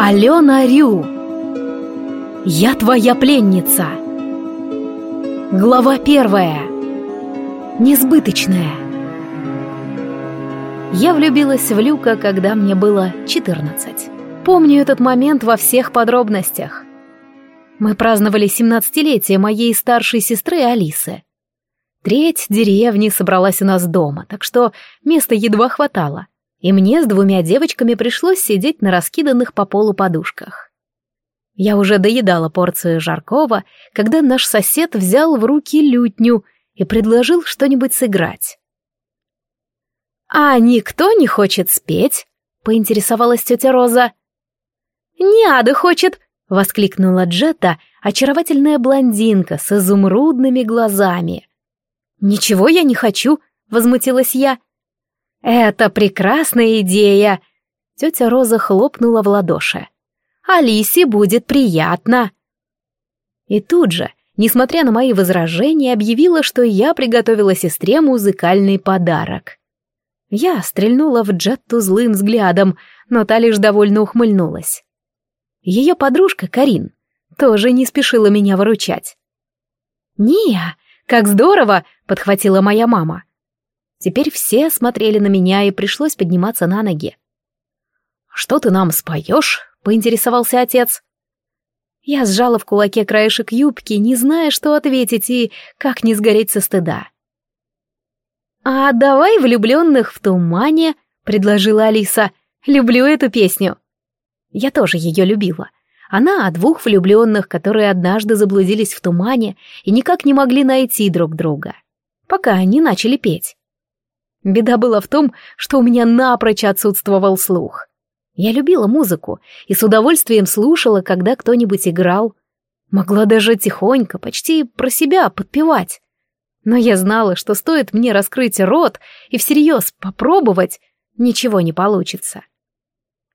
Алена Рю Я твоя пленница Глава первая Несбыточная Я влюбилась в Люка, когда мне было 14. Помню этот момент во всех подробностях. Мы праздновали 17-летие моей старшей сестры Алисы. Треть деревни собралась у нас дома, так что места едва хватало, и мне с двумя девочками пришлось сидеть на раскиданных по полу подушках. Я уже доедала порцию жаркого, когда наш сосед взял в руки лютню и предложил что-нибудь сыграть. «А никто не хочет спеть?» — поинтересовалась тетя Роза. «Не Ада хочет!» — воскликнула Джетта, очаровательная блондинка с изумрудными глазами. «Ничего я не хочу», — возмутилась я. «Это прекрасная идея!» Тетя Роза хлопнула в ладоши. «Алисе будет приятно!» И тут же, несмотря на мои возражения, объявила, что я приготовила сестре музыкальный подарок. Я стрельнула в Джетту злым взглядом, но та лишь довольно ухмыльнулась. Ее подружка Карин тоже не спешила меня выручать. «Ния, как здорово!» — подхватила моя мама. Теперь все смотрели на меня, и пришлось подниматься на ноги. «Что ты нам споешь?» — поинтересовался отец. Я сжала в кулаке краешек юбки, не зная, что ответить и как не сгореть со стыда. «А давай влюбленных в тумане», — предложила Алиса. «Люблю эту песню». Я тоже ее любила. Она о двух влюбленных, которые однажды заблудились в тумане и никак не могли найти друг друга, пока они начали петь. Беда была в том, что у меня напрочь отсутствовал слух. Я любила музыку и с удовольствием слушала, когда кто-нибудь играл. Могла даже тихонько, почти про себя подпевать. Но я знала, что стоит мне раскрыть рот и всерьез попробовать, ничего не получится.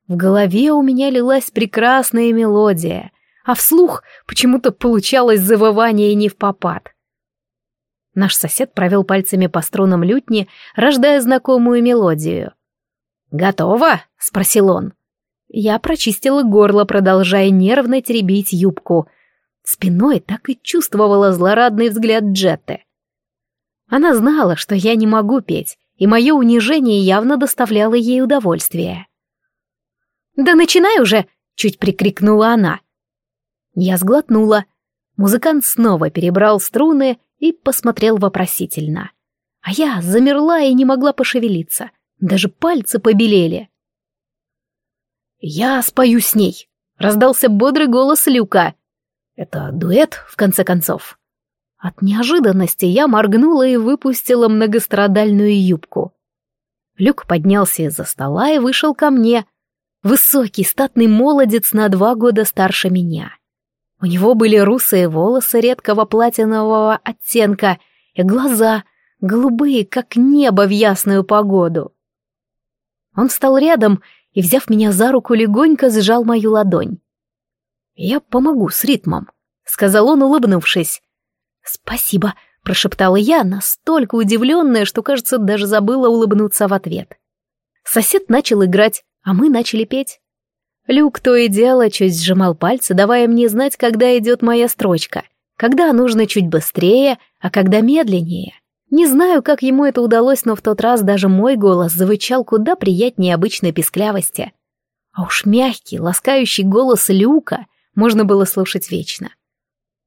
В голове у меня лилась прекрасная мелодия, а вслух почему-то получалось завывание не в попад. Наш сосед провел пальцами по струнам лютни, рождая знакомую мелодию. «Готово?» — спросил он. Я прочистила горло, продолжая нервно теребить юбку. Спиной так и чувствовала злорадный взгляд Джетты. Она знала, что я не могу петь, и мое унижение явно доставляло ей удовольствие. «Да начинай уже!» — чуть прикрикнула она. Я сглотнула. Музыкант снова перебрал струны и посмотрел вопросительно. А я замерла и не могла пошевелиться. Даже пальцы побелели. «Я спою с ней», — раздался бодрый голос Люка. «Это дуэт, в конце концов». От неожиданности я моргнула и выпустила многострадальную юбку. Люк поднялся из-за стола и вышел ко мне, Высокий, статный молодец на два года старше меня. У него были русые волосы редкого платинового оттенка и глаза, голубые, как небо в ясную погоду. Он встал рядом и, взяв меня за руку, легонько сжал мою ладонь. «Я помогу с ритмом», — сказал он, улыбнувшись. «Спасибо», — прошептала я, настолько удивленная, что, кажется, даже забыла улыбнуться в ответ. Сосед начал играть, а мы начали петь. Люк то и дело чуть сжимал пальцы, давая мне знать, когда идет моя строчка, когда нужно чуть быстрее, а когда медленнее. Не знаю, как ему это удалось, но в тот раз даже мой голос завычал куда приятнее обычной песклявости. А уж мягкий, ласкающий голос Люка можно было слушать вечно.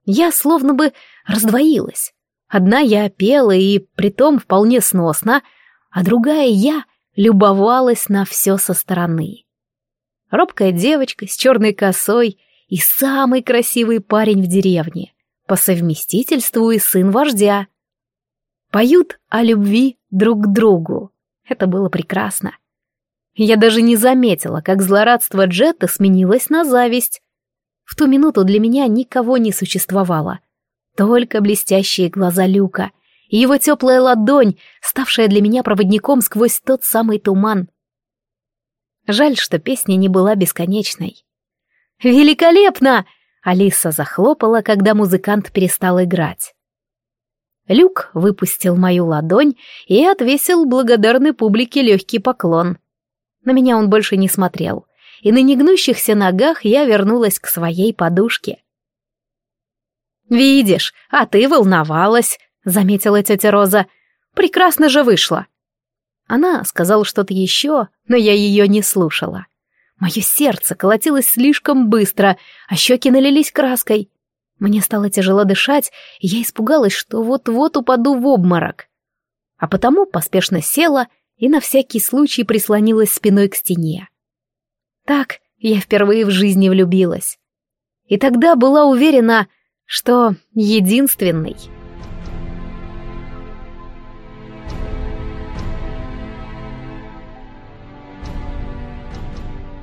Я словно бы раздвоилась. Одна я пела и притом вполне сносно, а другая я — любовалась на все со стороны. Робкая девочка с черной косой и самый красивый парень в деревне, по совместительству и сын вождя. Поют о любви друг к другу. Это было прекрасно. Я даже не заметила, как злорадство Джетта сменилось на зависть. В ту минуту для меня никого не существовало. Только блестящие глаза Люка — и его теплая ладонь, ставшая для меня проводником сквозь тот самый туман. Жаль, что песня не была бесконечной. «Великолепно!» — Алиса захлопала, когда музыкант перестал играть. Люк выпустил мою ладонь и отвесил благодарной публике легкий поклон. На меня он больше не смотрел, и на негнущихся ногах я вернулась к своей подушке. «Видишь, а ты волновалась», — заметила тетя Роза. «Прекрасно же вышло». Она сказала что-то еще, но я ее не слушала. Мое сердце колотилось слишком быстро, а щеки налились краской. Мне стало тяжело дышать, и я испугалась, что вот-вот упаду в обморок. А потому поспешно села и на всякий случай прислонилась спиной к стене. Так я впервые в жизни влюбилась. И тогда была уверена, что единственный.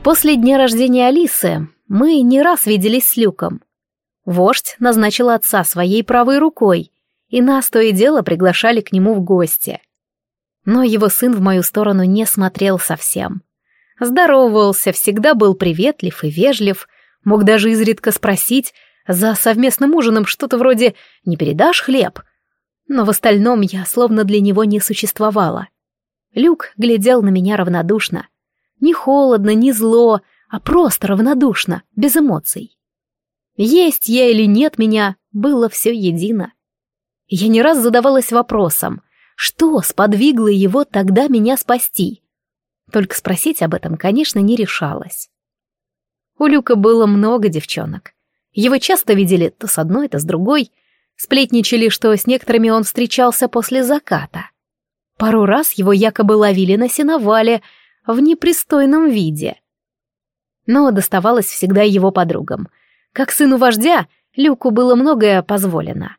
После дня рождения Алисы мы не раз виделись с Люком. Вождь назначил отца своей правой рукой, и нас то и дело приглашали к нему в гости. Но его сын в мою сторону не смотрел совсем. Здоровался, всегда был приветлив и вежлив, мог даже изредка спросить за совместным ужином что-то вроде «не передашь хлеб?». Но в остальном я словно для него не существовала. Люк глядел на меня равнодушно, не холодно, не зло, а просто равнодушно, без эмоций. Есть я или нет меня, было все едино. Я не раз задавалась вопросом, что сподвигло его тогда меня спасти. Только спросить об этом, конечно, не решалась. У Люка было много девчонок. Его часто видели то с одной, то с другой. Сплетничали, что с некоторыми он встречался после заката. Пару раз его якобы ловили на сеновале, в непристойном виде. Но доставалось всегда его подругам. Как сыну вождя, Люку было многое позволено.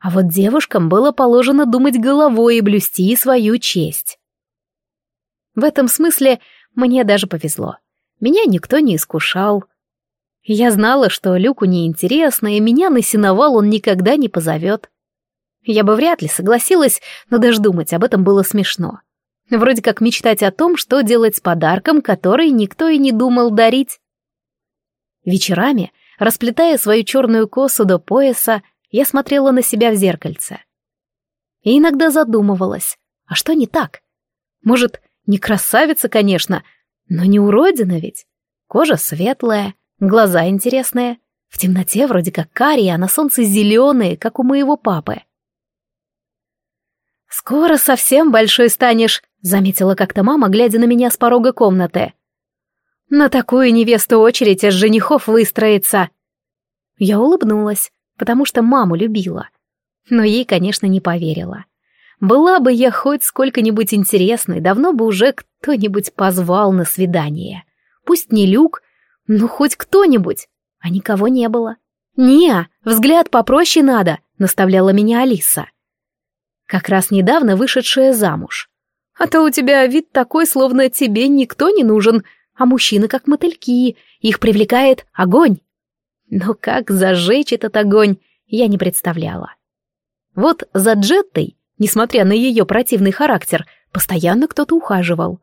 А вот девушкам было положено думать головой и блюсти свою честь. В этом смысле мне даже повезло. Меня никто не искушал. Я знала, что Люку неинтересно, и меня на сеновал он никогда не позовет. Я бы вряд ли согласилась, но даже думать об этом было смешно. Вроде как мечтать о том, что делать с подарком, который никто и не думал дарить. Вечерами, расплетая свою черную косу до пояса, я смотрела на себя в зеркальце. И иногда задумывалась, а что не так? Может, не красавица, конечно, но не уродина ведь. Кожа светлая, глаза интересные, в темноте вроде как карие, а на солнце зеленые, как у моего папы. «Скоро совсем большой станешь», — заметила как-то мама, глядя на меня с порога комнаты. «На такую невесту очередь из женихов выстроится». Я улыбнулась, потому что маму любила. Но ей, конечно, не поверила. Была бы я хоть сколько-нибудь интересной, давно бы уже кто-нибудь позвал на свидание. Пусть не Люк, но хоть кто-нибудь. А никого не было. «Не, взгляд попроще надо», — наставляла меня Алиса как раз недавно вышедшая замуж. А то у тебя вид такой, словно тебе никто не нужен, а мужчины как мотыльки, их привлекает огонь. Но как зажечь этот огонь, я не представляла. Вот за Джеттой, несмотря на ее противный характер, постоянно кто-то ухаживал.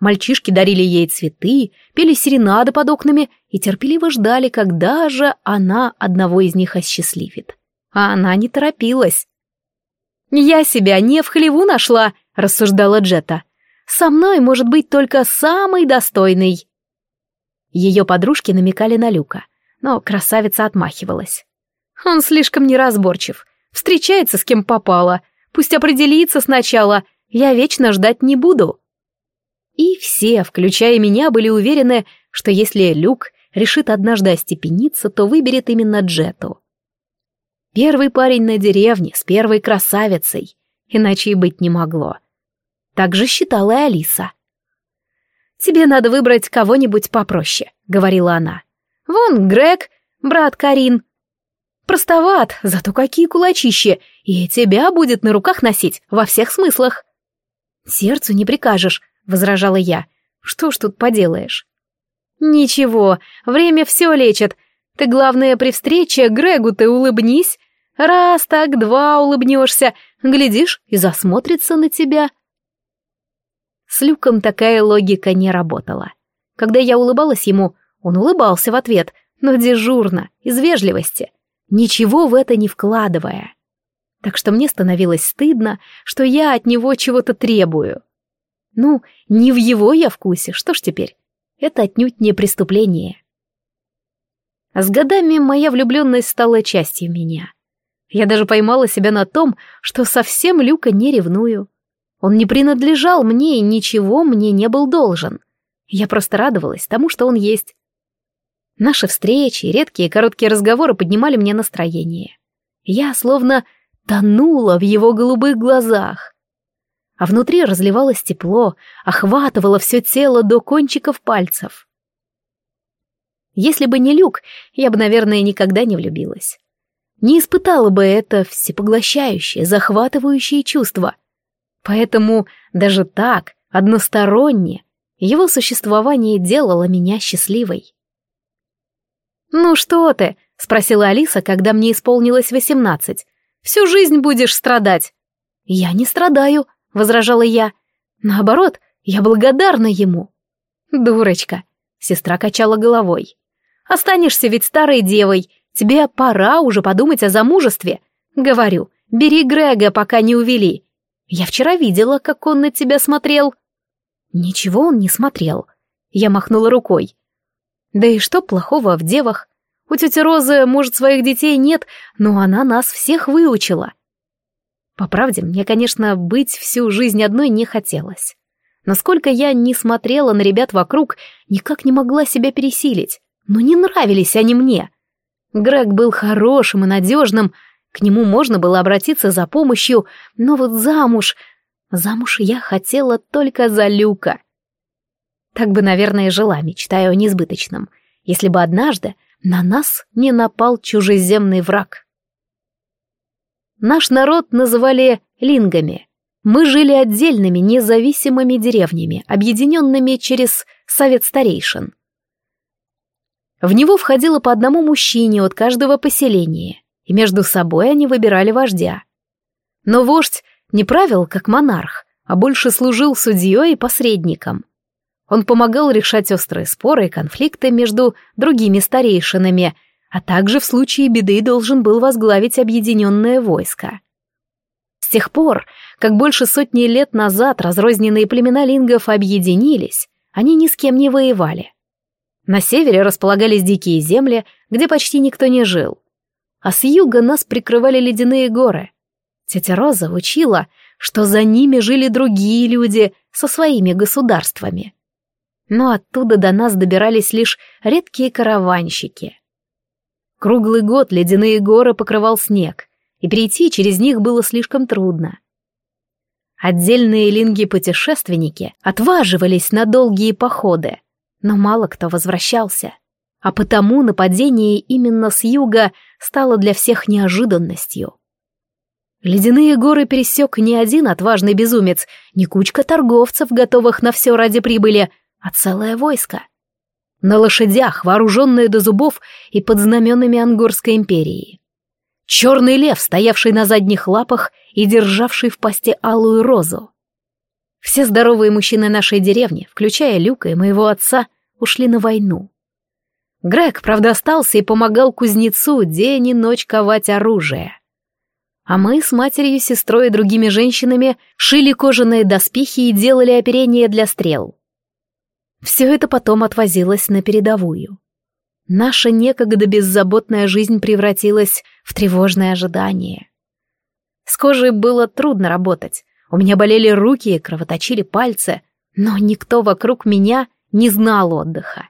Мальчишки дарили ей цветы, пели серенады под окнами и терпеливо ждали, когда же она одного из них осчастливит. А она не торопилась. «Я себя не в хлеву нашла», — рассуждала Джета. «Со мной может быть только самый достойный». Ее подружки намекали на Люка, но красавица отмахивалась. «Он слишком неразборчив, встречается с кем попало, пусть определится сначала, я вечно ждать не буду». И все, включая меня, были уверены, что если Люк решит однажды остепениться, то выберет именно Джету. Первый парень на деревне с первой красавицей, иначе и быть не могло. Так же считала и Алиса. «Тебе надо выбрать кого-нибудь попроще», — говорила она. «Вон Грег, брат Карин. Простоват, зато какие кулачища, и тебя будет на руках носить во всех смыслах». «Сердцу не прикажешь», — возражала я. «Что ж тут поделаешь?» «Ничего, время все лечит. Ты, главное, при встрече Грегу ты улыбнись. Раз так, два улыбнешься, глядишь, и засмотрится на тебя. С Люком такая логика не работала. Когда я улыбалась ему, он улыбался в ответ, но дежурно, из вежливости, ничего в это не вкладывая. Так что мне становилось стыдно, что я от него чего-то требую. Ну, не в его я вкусе, что ж теперь? это отнюдь не преступление. С годами моя влюбленность стала частью меня. Я даже поймала себя на том, что совсем Люка не ревную. Он не принадлежал мне и ничего мне не был должен. Я просто радовалась тому, что он есть. Наши встречи, редкие короткие разговоры поднимали мне настроение. Я словно тонула в его голубых глазах. А внутри разливалось тепло, охватывало все тело до кончиков пальцев. Если бы не Люк, я бы, наверное, никогда не влюбилась. Не испытала бы это всепоглощающее, захватывающее чувство — Поэтому даже так, односторонне, его существование делало меня счастливой. «Ну что ты?» — спросила Алиса, когда мне исполнилось восемнадцать. «Всю жизнь будешь страдать». «Я не страдаю», — возражала я. «Наоборот, я благодарна ему». «Дурочка», — сестра качала головой. «Останешься ведь старой девой, тебе пора уже подумать о замужестве. Говорю, бери Грега, пока не увели, я вчера видела, как он на тебя смотрел». «Ничего он не смотрел». Я махнула рукой. «Да и что плохого в девах? У тети Розы, может, своих детей нет, но она нас всех выучила». По правде, мне, конечно, быть всю жизнь одной не хотелось. Насколько я не смотрела на ребят вокруг, никак не могла себя пересилить. Но не нравились они мне. Грег был хорошим и надежным, к нему можно было обратиться за помощью, но вот замуж... Замуж я хотела только за Люка. Так бы, наверное, жила, мечтая о несбыточном, если бы однажды на нас не напал чужеземный враг. Наш народ называли лингами. Мы жили отдельными, независимыми деревнями, объединенными через совет старейшин. В него входило по одному мужчине от каждого поселения и между собой они выбирали вождя. Но вождь не правил как монарх, а больше служил судьей и посредником. Он помогал решать острые споры и конфликты между другими старейшинами, а также в случае беды должен был возглавить объединенное войско. С тех пор, как больше сотни лет назад разрозненные племена лингов объединились, они ни с кем не воевали. На севере располагались дикие земли, где почти никто не жил а с юга нас прикрывали ледяные горы. Тетя Роза учила, что за ними жили другие люди со своими государствами. Но оттуда до нас добирались лишь редкие караванщики. Круглый год ледяные горы покрывал снег, и перейти через них было слишком трудно. Отдельные линги-путешественники отваживались на долгие походы, но мало кто возвращался. А потому нападение именно с юга стало для всех неожиданностью. Ледяные горы пересек не один отважный безумец, не кучка торговцев, готовых на все ради прибыли, а целое войско. На лошадях, вооруженные до зубов и под знаменами Ангорской империи. Черный лев, стоявший на задних лапах и державший в пасти алую розу. Все здоровые мужчины нашей деревни, включая Люка и моего отца, ушли на войну. Грег, правда, остался и помогал кузнецу день и ночь ковать оружие. А мы с матерью, сестрой и другими женщинами шили кожаные доспехи и делали оперение для стрел. Все это потом отвозилось на передовую. Наша некогда беззаботная жизнь превратилась в тревожное ожидание. С кожей было трудно работать. У меня болели руки кровоточили пальцы, но никто вокруг меня не знал отдыха.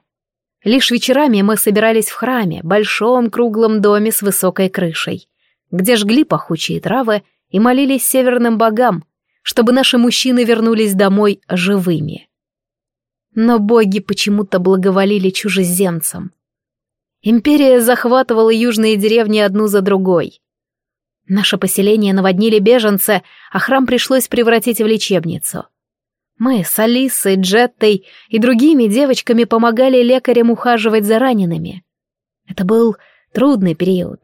Лишь вечерами мы собирались в храме, большом круглом доме с высокой крышей, где жгли пахучие травы и молились северным богам, чтобы наши мужчины вернулись домой живыми. Но боги почему-то благоволили чужеземцам. Империя захватывала южные деревни одну за другой. Наше поселение наводнили беженцы, а храм пришлось превратить в лечебницу — мы с Алисой, Джеттой и другими девочками помогали лекарям ухаживать за ранеными. Это был трудный период.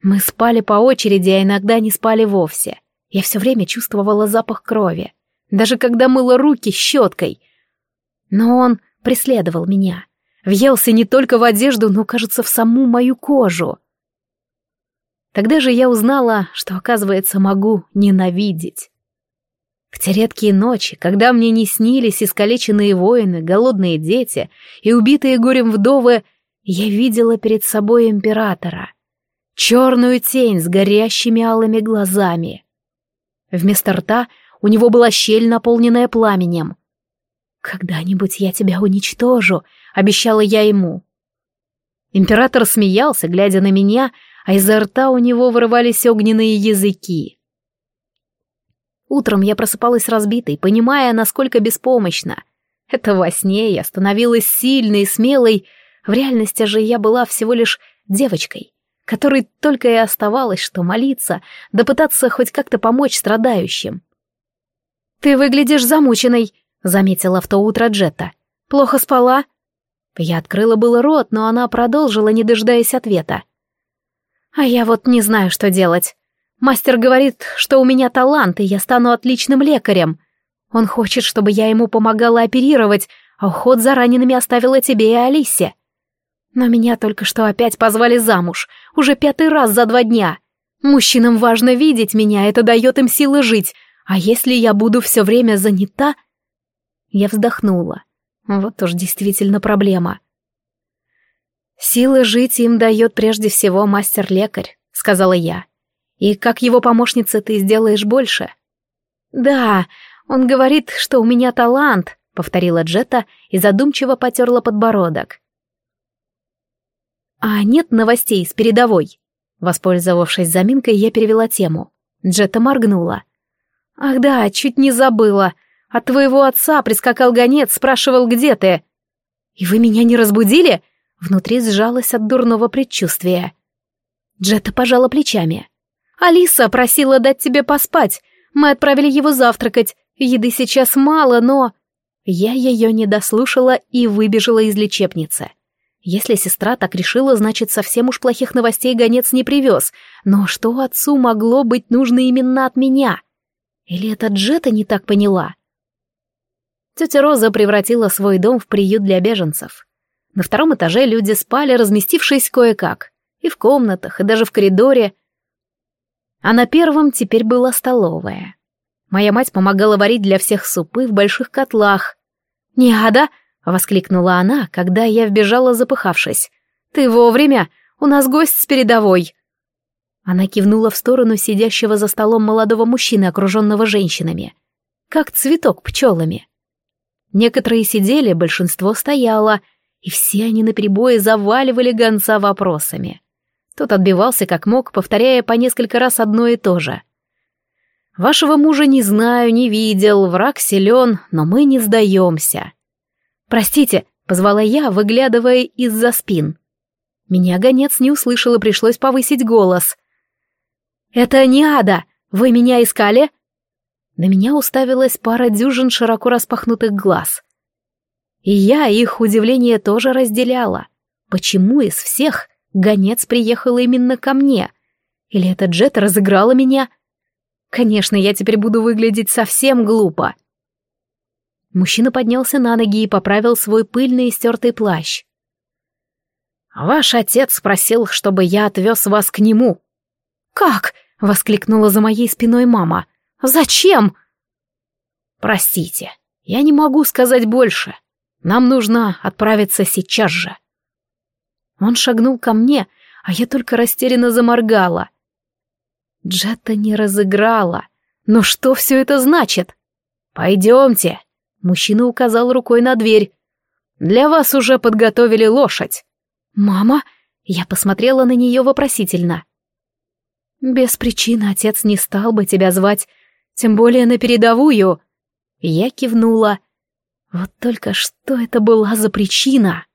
Мы спали по очереди, а иногда не спали вовсе. Я все время чувствовала запах крови, даже когда мыла руки щеткой. Но он преследовал меня. Въелся не только в одежду, но, кажется, в саму мою кожу. Тогда же я узнала, что, оказывается, могу ненавидеть. В те редкие ночи, когда мне не снились искалеченные воины, голодные дети и убитые горем вдовы, я видела перед собой императора. Черную тень с горящими алыми глазами. Вместо рта у него была щель, наполненная пламенем. «Когда-нибудь я тебя уничтожу», — обещала я ему. Император смеялся, глядя на меня, а изо рта у него вырывались огненные языки. Утром я просыпалась разбитой, понимая, насколько беспомощна. Это во сне я становилась сильной и смелой, в реальности же я была всего лишь девочкой, которой только и оставалось, что молиться, да пытаться хоть как-то помочь страдающим. «Ты выглядишь замученной», — заметила в то утро Джетта. «Плохо спала?» Я открыла было рот, но она продолжила, не дожидаясь ответа. «А я вот не знаю, что делать. Мастер говорит, что у меня талант, и я стану отличным лекарем. Он хочет, чтобы я ему помогала оперировать, а уход за ранеными оставила тебе и Алисе. Но меня только что опять позвали замуж, уже пятый раз за два дня. Мужчинам важно видеть меня, это дает им силы жить, а если я буду все время занята... Я вздохнула. Вот уж действительно проблема. «Силы жить им дает прежде всего мастер-лекарь», — сказала я. «И как его помощница ты сделаешь больше?» «Да, он говорит, что у меня талант», — повторила Джета и задумчиво потерла подбородок. «А нет новостей с передовой?» Воспользовавшись заминкой, я перевела тему. Джетта моргнула. «Ах да, чуть не забыла. От твоего отца прискакал гонец, спрашивал, где ты?» «И вы меня не разбудили?» Внутри сжалась от дурного предчувствия. Джетта пожала плечами. «Алиса просила дать тебе поспать. Мы отправили его завтракать. Еды сейчас мало, но...» Я ее не дослушала и выбежала из лечебницы. Если сестра так решила, значит, совсем уж плохих новостей гонец не привез. Но что отцу могло быть нужно именно от меня? Или эта Джета не так поняла? Тетя Роза превратила свой дом в приют для беженцев. На втором этаже люди спали, разместившись кое-как. И в комнатах, и даже в коридоре. А на первом теперь была столовая. Моя мать помогала варить для всех супы в больших котлах. «Не ада!» — воскликнула она, когда я вбежала, запыхавшись. «Ты вовремя! У нас гость с передовой!» Она кивнула в сторону сидящего за столом молодого мужчины, окруженного женщинами. Как цветок пчелами. Некоторые сидели, большинство стояло, и все они наперебой заваливали гонца вопросами. Тот отбивался как мог, повторяя по несколько раз одно и то же. «Вашего мужа не знаю, не видел, враг силен, но мы не сдаемся. «Простите», — позвала я, выглядывая из-за спин. Меня гонец не услышал и пришлось повысить голос. «Это не ада! Вы меня искали?» На меня уставилась пара дюжин широко распахнутых глаз. И я их удивление тоже разделяла. Почему из всех гонец приехал именно ко мне? Или этот Джет разыграла меня? Конечно, я теперь буду выглядеть совсем глупо. Мужчина поднялся на ноги и поправил свой пыльный и стертый плащ. «Ваш отец спросил, чтобы я отвез вас к нему». «Как?» — воскликнула за моей спиной мама. «Зачем?» «Простите, я не могу сказать больше. Нам нужно отправиться сейчас же». Он шагнул ко мне, а я только растерянно заморгала. Джетта не разыграла. Но что все это значит? «Пойдемте», Мужчина указал рукой на дверь. «Для вас уже подготовили лошадь». «Мама?» Я посмотрела на нее вопросительно. «Без причины отец не стал бы тебя звать, тем более на передовую». Я кивнула. Вот только что это была за причина?